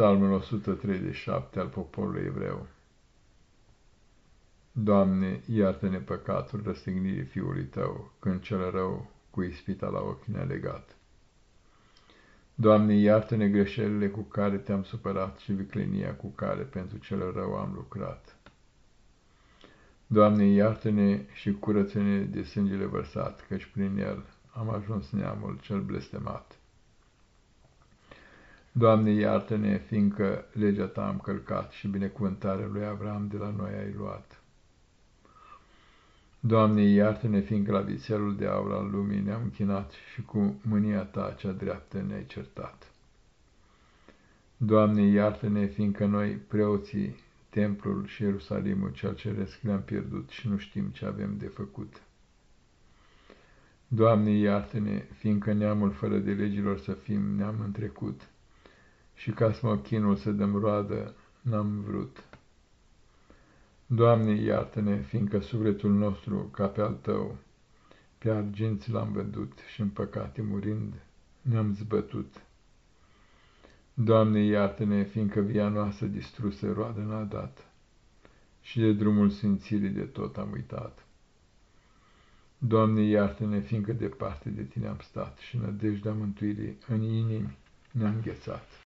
Psalmul 137 al poporului evreu. Doamne, iartă-ne păcatul răstignirii Fiului Tău, când cel rău cu ispita la ochi ne-a legat. Doamne, iartă-ne greșelile cu care Te-am supărat și viclenia cu care pentru cel rău am lucrat. Doamne, iartă-ne și curăță-ne de sângele vărsat, căci prin el am ajuns neamul cel blestemat. Doamne, iartă-ne, fiindcă legea Ta am călcat și binecuvântarea lui Avram de la noi ai luat. Doamne, iartă-ne, fiindcă la vițelul de aur al lumii ne-am închinat și cu mânia Ta cea dreaptă ne-ai certat. Doamne, iartă-ne, fiindcă noi, preoții, templul și Ierusalimul cel ceresc le-am pierdut și nu știm ce avem de făcut. Doamne, iartă-ne, fiindcă neamul fără de legilor să fim ne-am întrecut și ca smochinul să dăm roadă, n-am vrut. Doamne, iartă-ne, fiindcă sufletul nostru, ca pe al Tău, pe arginți l-am vădut și în păcate murind ne-am zbătut. Doamne, iartă-ne, fiindcă via noastră distrusă roadă n-a dat și de drumul sfințirii de tot am uitat. Doamne, iartă-ne, fiindcă departe de Tine am stat și nădejdea mântuirii în inimi ne-am ghețat.